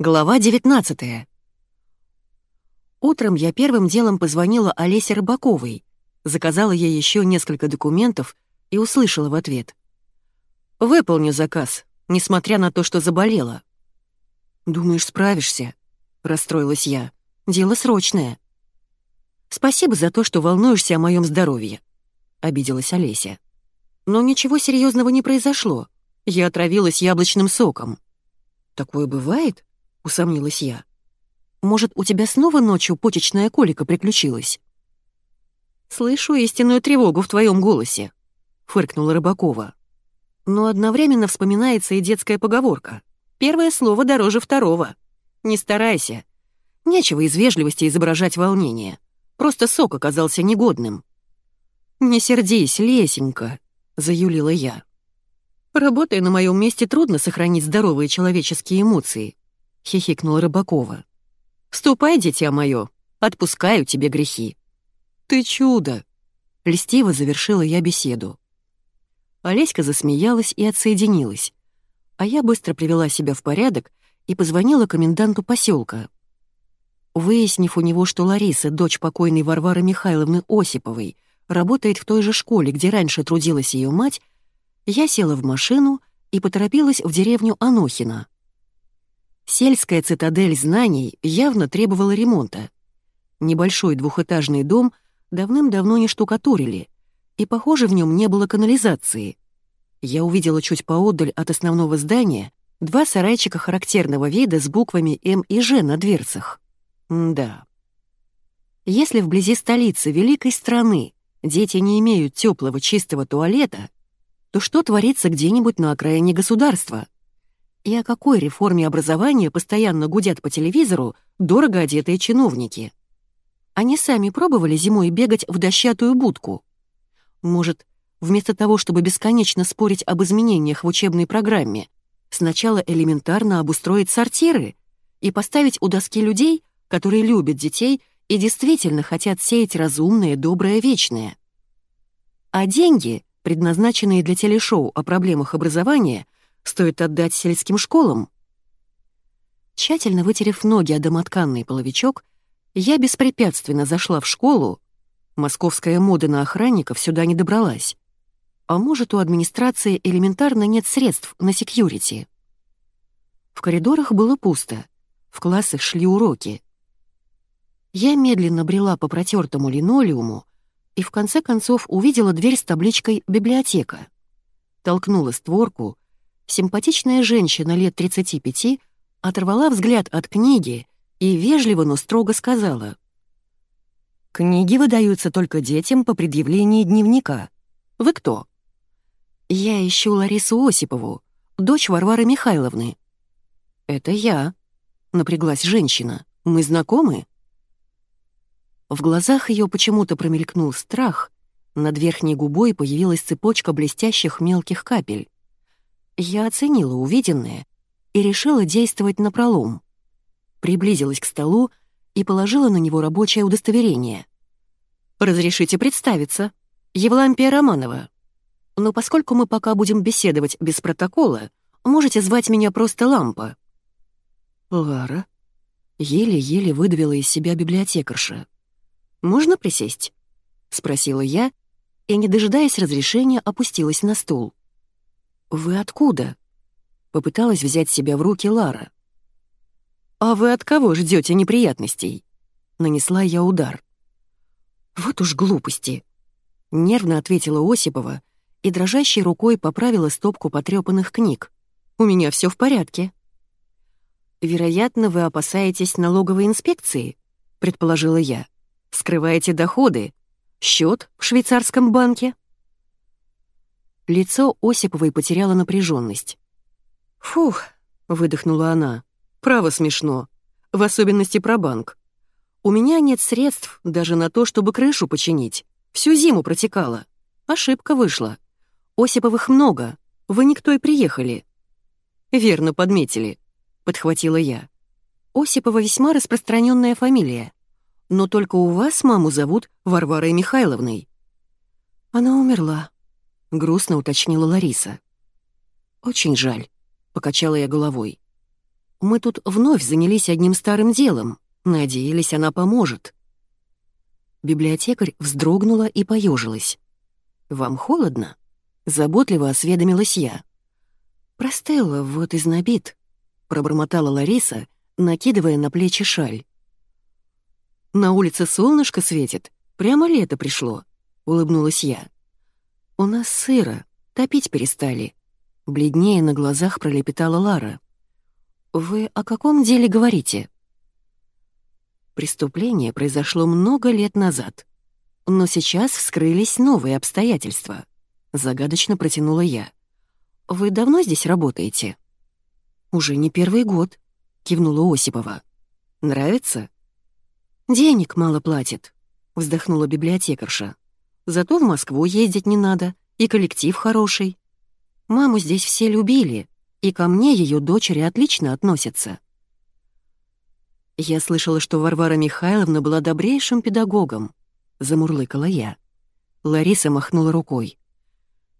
Глава 19 Утром я первым делом позвонила Олесе Рыбаковой, заказала ей еще несколько документов и услышала в ответ. «Выполню заказ, несмотря на то, что заболела». «Думаешь, справишься?» — расстроилась я. «Дело срочное». «Спасибо за то, что волнуешься о моем здоровье», — обиделась Олеся. «Но ничего серьезного не произошло. Я отравилась яблочным соком». «Такое бывает?» — усомнилась я. «Может, у тебя снова ночью почечная колика приключилась?» «Слышу истинную тревогу в твоем голосе», — фыркнула Рыбакова. Но одновременно вспоминается и детская поговорка. «Первое слово дороже второго». Не старайся. Нечего из вежливости изображать волнение. Просто сок оказался негодным. «Не сердись, Лесенька», — заюлила я. «Работая на моем месте, трудно сохранить здоровые человеческие эмоции», — хихикнула Рыбакова. «Ступай, дитя мое, отпускаю тебе грехи». «Ты чудо!» — льстиво завершила я беседу. Олеська засмеялась и отсоединилась, а я быстро привела себя в порядок и позвонила коменданту поселка. Выяснив у него, что Лариса, дочь покойной Варвары Михайловны Осиповой, работает в той же школе, где раньше трудилась ее мать, я села в машину и поторопилась в деревню Анохина. Сельская цитадель знаний явно требовала ремонта. Небольшой двухэтажный дом давным-давно не штукатурили, и, похоже, в нем не было канализации. Я увидела чуть поодаль от основного здания два сарайчика характерного вида с буквами «М» и «Ж» на дверцах. М да. Если вблизи столицы великой страны дети не имеют теплого чистого туалета, то что творится где-нибудь на окраине государства? И о какой реформе образования постоянно гудят по телевизору дорого одетые чиновники? Они сами пробовали зимой бегать в дощатую будку? Может, вместо того, чтобы бесконечно спорить об изменениях в учебной программе, сначала элементарно обустроить сортиры и поставить у доски людей, которые любят детей и действительно хотят сеять разумное, доброе, вечное? А деньги предназначенные для телешоу о проблемах образования, стоит отдать сельским школам. Тщательно вытерев ноги о домотканный половичок, я беспрепятственно зашла в школу. Московская мода на охранников сюда не добралась. А может, у администрации элементарно нет средств на секьюрити. В коридорах было пусто, в классах шли уроки. Я медленно брела по протертому линолеуму, и в конце концов увидела дверь с табличкой «Библиотека». Толкнула створку. Симпатичная женщина лет 35 оторвала взгляд от книги и вежливо, но строго сказала. «Книги выдаются только детям по предъявлении дневника. Вы кто?» «Я ищу Ларису Осипову, дочь Варвары Михайловны». «Это я», — напряглась женщина. «Мы знакомы?» В глазах ее почему-то промелькнул страх, над верхней губой появилась цепочка блестящих мелких капель. Я оценила увиденное и решила действовать напролом. Приблизилась к столу и положила на него рабочее удостоверение. «Разрешите представиться. Евлампия Романова. Но поскольку мы пока будем беседовать без протокола, можете звать меня просто Лампа». «Лара?» Еле-еле выдавила из себя библиотекарша. «Можно присесть?» — спросила я, и, не дожидаясь разрешения, опустилась на стул. «Вы откуда?» — попыталась взять себя в руки Лара. «А вы от кого ждете неприятностей?» — нанесла я удар. «Вот уж глупости!» — нервно ответила Осипова и дрожащей рукой поправила стопку потрёпанных книг. «У меня все в порядке». «Вероятно, вы опасаетесь налоговой инспекции», — предположила я. Скрываете доходы? Счет в швейцарском банке?» Лицо Осиповой потеряло напряженность. «Фух», — выдохнула она, — «право смешно, в особенности про банк. У меня нет средств даже на то, чтобы крышу починить. Всю зиму протекала. Ошибка вышла. Осиповых много, вы никто и приехали». «Верно подметили», — подхватила я. Осипова весьма распространенная фамилия но только у вас маму зовут Варварой Михайловной». «Она умерла», — грустно уточнила Лариса. «Очень жаль», — покачала я головой. Мы тут вновь занялись одним старым делом. Надеялись, она поможет». Библиотекарь вздрогнула и поежилась. «Вам холодно?» — заботливо осведомилась я. «Простелла вот изнобит», — пробормотала Лариса, накидывая на плечи шаль. «На улице солнышко светит, прямо лето пришло», — улыбнулась я. «У нас сыро, топить перестали», — бледнее на глазах пролепетала Лара. «Вы о каком деле говорите?» Преступление произошло много лет назад. Но сейчас вскрылись новые обстоятельства. Загадочно протянула я. «Вы давно здесь работаете?» «Уже не первый год», — кивнула Осипова. «Нравится?» «Денег мало платит», — вздохнула библиотекарша. «Зато в Москву ездить не надо, и коллектив хороший. Маму здесь все любили, и ко мне ее дочери отлично относятся». «Я слышала, что Варвара Михайловна была добрейшим педагогом», — замурлыкала я. Лариса махнула рукой.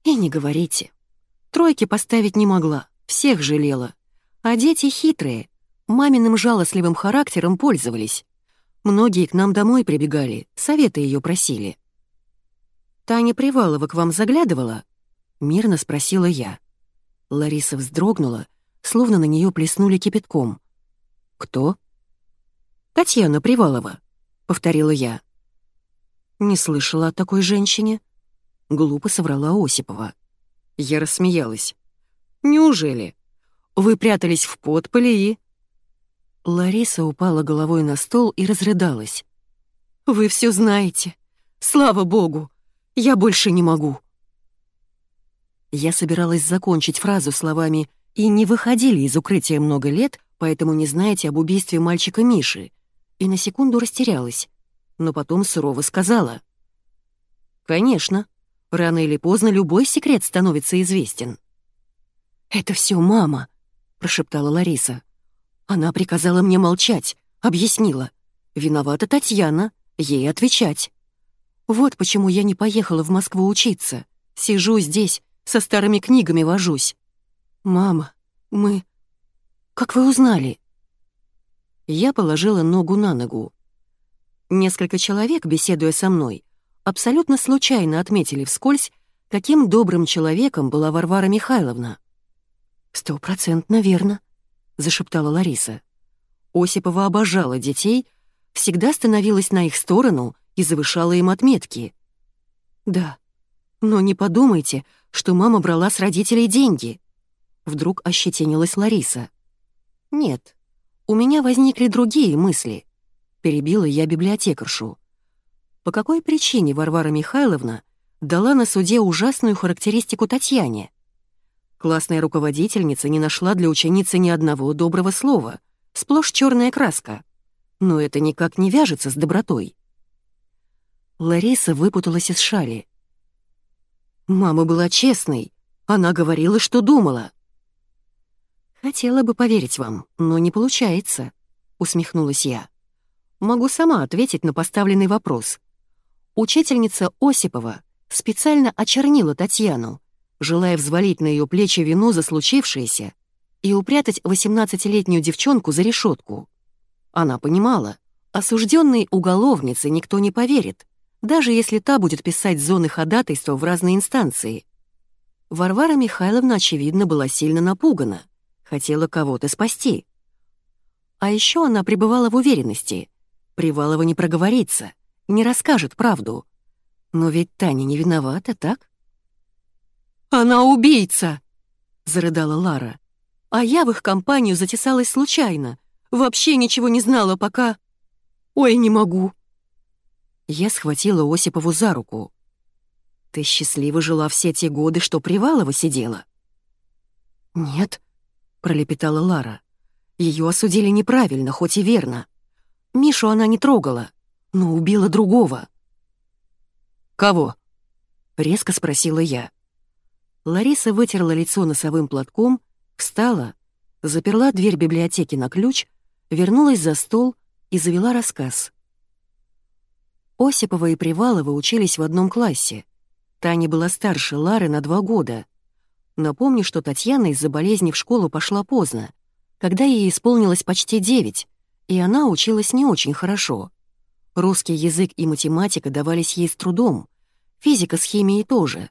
«И не говорите. Тройки поставить не могла, всех жалела. А дети хитрые, маминым жалостливым характером пользовались. Многие к нам домой прибегали, советы ее просили. «Таня Привалова к вам заглядывала?» — мирно спросила я. Лариса вздрогнула, словно на нее плеснули кипятком. «Кто?» «Татьяна Привалова», — повторила я. «Не слышала о такой женщине?» — глупо соврала Осипова. Я рассмеялась. «Неужели? Вы прятались в подполе и...» Лариса упала головой на стол и разрыдалась. «Вы все знаете. Слава богу! Я больше не могу!» Я собиралась закончить фразу словами «и не выходили из укрытия много лет, поэтому не знаете об убийстве мальчика Миши», и на секунду растерялась, но потом сурово сказала. «Конечно, рано или поздно любой секрет становится известен». «Это все мама», — прошептала Лариса. Она приказала мне молчать, объяснила. Виновата Татьяна, ей отвечать. Вот почему я не поехала в Москву учиться. Сижу здесь, со старыми книгами вожусь. Мама, мы... Как вы узнали? Я положила ногу на ногу. Несколько человек, беседуя со мной, абсолютно случайно отметили вскользь, каким добрым человеком была Варвара Михайловна. «Стопроцентно верно», зашептала Лариса. Осипова обожала детей, всегда становилась на их сторону и завышала им отметки. Да, но не подумайте, что мама брала с родителей деньги. Вдруг ощетинилась Лариса. Нет, у меня возникли другие мысли. Перебила я библиотекаршу. По какой причине Варвара Михайловна дала на суде ужасную характеристику Татьяне? Классная руководительница не нашла для ученицы ни одного доброго слова, сплошь черная краска. Но это никак не вяжется с добротой. Лариса выпуталась из шали. Мама была честной, она говорила, что думала. «Хотела бы поверить вам, но не получается», — усмехнулась я. «Могу сама ответить на поставленный вопрос. Учительница Осипова специально очернила Татьяну, желая взвалить на ее плечи вину за случившееся и упрятать 18-летнюю девчонку за решетку. Она понимала, осужденной уголовнице никто не поверит, даже если та будет писать зоны ходатайства в разные инстанции. Варвара Михайловна, очевидно, была сильно напугана, хотела кого-то спасти. А еще она пребывала в уверенности. Привалова не проговорится, не расскажет правду. Но ведь Таня не виновата, так? «Она убийца!» — зарыдала Лара. «А я в их компанию затесалась случайно. Вообще ничего не знала, пока... Ой, не могу!» Я схватила Осипову за руку. «Ты счастливо жила все те годы, что Привалова сидела?» «Нет», — пролепетала Лара. Ее осудили неправильно, хоть и верно. Мишу она не трогала, но убила другого». «Кого?» — резко спросила я. Лариса вытерла лицо носовым платком, встала, заперла дверь библиотеки на ключ, вернулась за стол и завела рассказ. Осипова и Привалова учились в одном классе. Таня была старше Лары на два года. Напомню, что Татьяна из-за болезни в школу пошла поздно. когда ей исполнилось почти девять, и она училась не очень хорошо. Русский язык и математика давались ей с трудом, физика с химией тоже.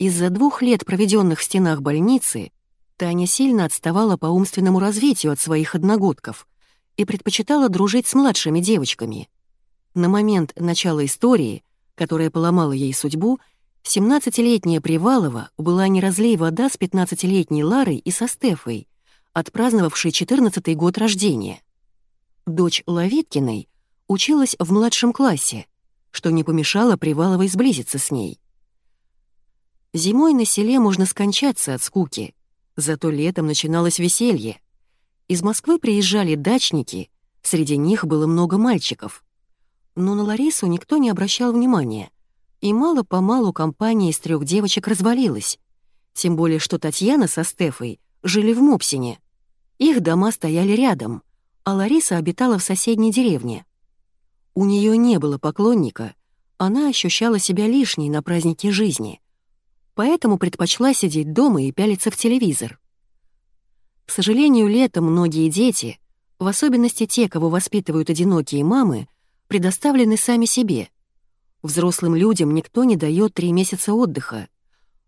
Из-за двух лет, проведенных в стенах больницы, Таня сильно отставала по умственному развитию от своих одногодков и предпочитала дружить с младшими девочками. На момент начала истории, которая поломала ей судьбу, 17-летняя Привалова была не разлей вода с 15-летней Ларой и со Стефой, отпраздновавшей 14-й год рождения. Дочь Лавиткиной училась в младшем классе, что не помешало Приваловой сблизиться с ней. Зимой на селе можно скончаться от скуки, зато летом начиналось веселье. Из Москвы приезжали дачники, среди них было много мальчиков. Но на Ларису никто не обращал внимания, и мало-помалу компания из трех девочек развалилась. Тем более, что Татьяна со Стефой жили в Мопсине. Их дома стояли рядом, а Лариса обитала в соседней деревне. У нее не было поклонника, она ощущала себя лишней на празднике жизни, поэтому предпочла сидеть дома и пялиться в телевизор. К сожалению, летом многие дети, в особенности те, кого воспитывают одинокие мамы, предоставлены сами себе — Взрослым людям никто не дает три месяца отдыха.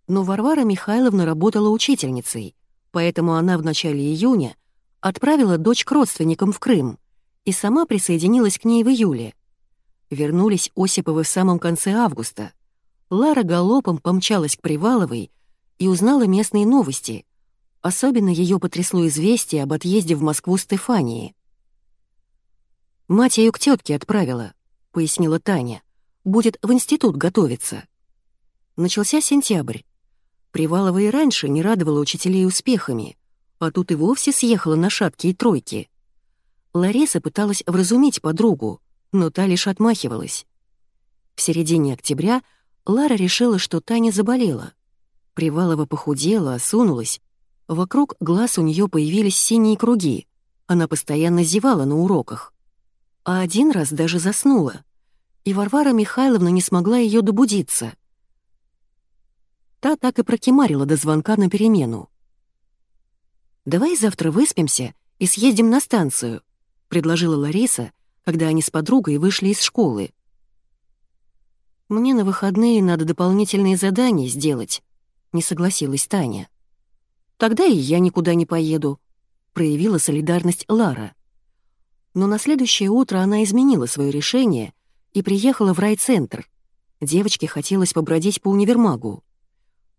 Но Варвара Михайловна работала учительницей, поэтому она в начале июня отправила дочь к родственникам в Крым и сама присоединилась к ней в июле. Вернулись Осиповы в самом конце августа. Лара галопом помчалась к Приваловой и узнала местные новости. Особенно ее потрясло известие об отъезде в Москву Стефании. «Мать ее к тетке отправила», — пояснила Таня будет в институт готовиться. Начался сентябрь. Привалова и раньше не радовала учителей успехами, а тут и вовсе съехала на шаткие тройки. Лариса пыталась вразумить подругу, но та лишь отмахивалась. В середине октября Лара решила, что Таня заболела. Привалова похудела, осунулась. Вокруг глаз у нее появились синие круги. Она постоянно зевала на уроках. А один раз даже заснула и Варвара Михайловна не смогла ее добудиться. Та так и прокимарила до звонка на перемену. «Давай завтра выспимся и съездим на станцию», — предложила Лариса, когда они с подругой вышли из школы. «Мне на выходные надо дополнительные задания сделать», — не согласилась Таня. «Тогда и я никуда не поеду», — проявила солидарность Лара. Но на следующее утро она изменила свое решение и приехала в райцентр. Девочке хотелось побродить по универмагу.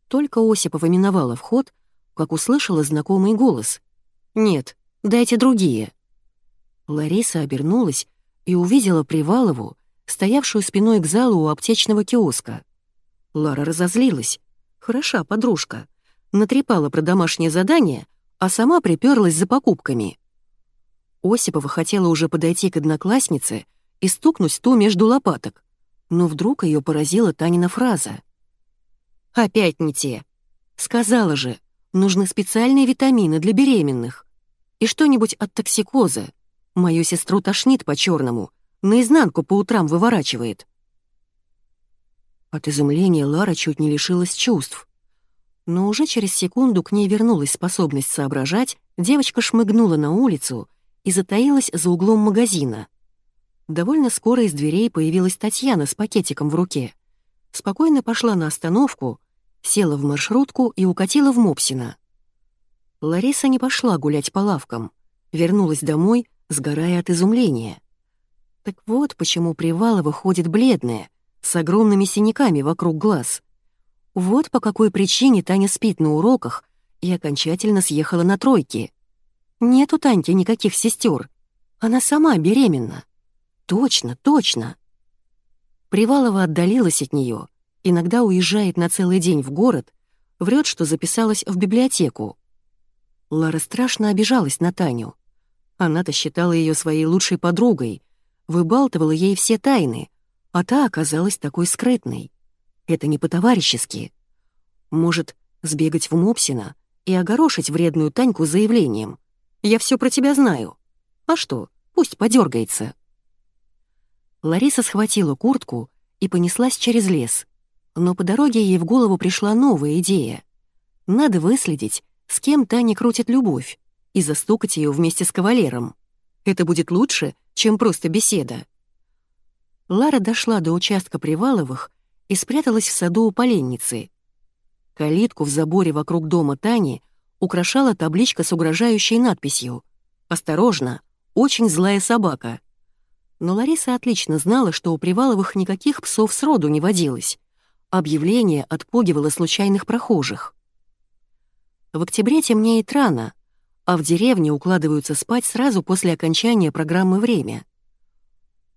Только Осипова миновала вход, как услышала знакомый голос. «Нет, дайте другие». Лариса обернулась и увидела Привалову, стоявшую спиной к залу у аптечного киоска. Лара разозлилась. Хороша подружка. Натрепала про домашнее задание, а сама приперлась за покупками. Осипова хотела уже подойти к однокласснице, и стукнуть ту между лопаток. Но вдруг ее поразила Танина фраза. «Опять не те. Сказала же, нужны специальные витамины для беременных. И что-нибудь от токсикоза. Мою сестру тошнит по-черному, наизнанку по утрам выворачивает». От изумления Лара чуть не лишилась чувств. Но уже через секунду к ней вернулась способность соображать, девочка шмыгнула на улицу и затаилась за углом магазина — Довольно скоро из дверей появилась Татьяна с пакетиком в руке. Спокойно пошла на остановку, села в маршрутку и укатила в Мопсина. Лариса не пошла гулять по лавкам, вернулась домой, сгорая от изумления. Так вот почему Привалова ходит бледная, с огромными синяками вокруг глаз. Вот по какой причине Таня спит на уроках и окончательно съехала на тройки. Нет у Таньки никаких сестер. Она сама беременна. Точно, точно. Привалова отдалилась от нее, иногда уезжает на целый день в город, врет, что записалась в библиотеку. Лара страшно обижалась на Таню. Она-то считала ее своей лучшей подругой, выбалтывала ей все тайны, а та оказалась такой скрытной. Это не по-товарищески. Может, сбегать в Мопсина и огорошить вредную Таньку заявлением. «Я все про тебя знаю». А что, пусть подергается. Лариса схватила куртку и понеслась через лес. Но по дороге ей в голову пришла новая идея. Надо выследить, с кем Таня крутит любовь, и застукать ее вместе с кавалером. Это будет лучше, чем просто беседа. Лара дошла до участка Приваловых и спряталась в саду у поленницы. Калитку в заборе вокруг дома Тани украшала табличка с угрожающей надписью «Осторожно, очень злая собака». Но Лариса отлично знала, что у Приваловых никаких псов сроду не водилось. Объявление отпугивало случайных прохожих. В октябре темнеет рано, а в деревне укладываются спать сразу после окончания программы «Время».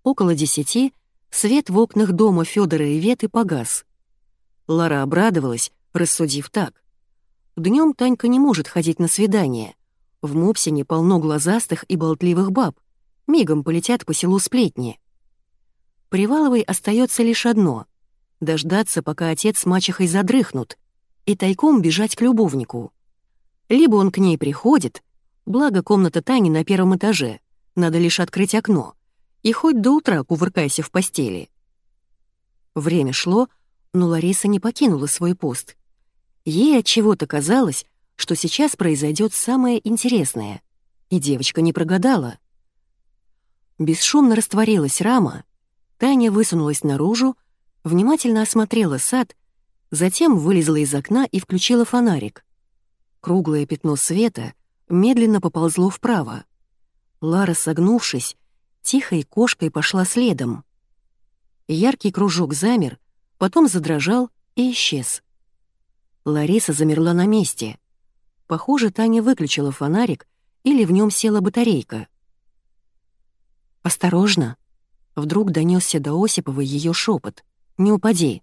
Около десяти свет в окнах дома Федора и Веты погас. Лара обрадовалась, рассудив так. Днем Танька не может ходить на свидание. В Мопсине полно глазастых и болтливых баб. Мигом полетят по селу сплетни. Приваловой остается лишь одно — дождаться, пока отец с мачехой задрыхнут, и тайком бежать к любовнику. Либо он к ней приходит, благо комната Тани на первом этаже, надо лишь открыть окно, и хоть до утра кувыркайся в постели. Время шло, но Лариса не покинула свой пост — Ей от чего-то казалось, что сейчас произойдет самое интересное, и девочка не прогадала. Бесшумно растворилась рама, Таня высунулась наружу, внимательно осмотрела сад, затем вылезла из окна и включила фонарик. Круглое пятно света медленно поползло вправо. Лара, согнувшись, тихой кошкой пошла следом. Яркий кружок замер, потом задрожал и исчез. Лариса замерла на месте. Похоже, Таня выключила фонарик или в нем села батарейка. «Осторожно!» Вдруг донесся до Осипова ее шепот. «Не упади!»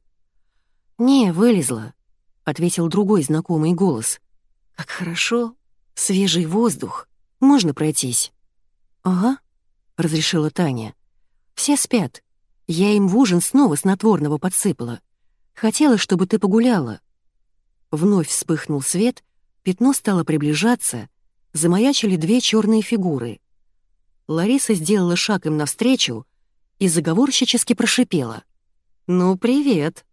«Не, вылезла», — ответил другой знакомый голос. «Как хорошо! Свежий воздух! Можно пройтись?» «Ага», — разрешила Таня. «Все спят. Я им в ужин снова снотворного подсыпала. Хотела, чтобы ты погуляла. Вновь вспыхнул свет, пятно стало приближаться, замаячили две черные фигуры. Лариса сделала шаг им навстречу и заговорщически прошипела. «Ну, привет!»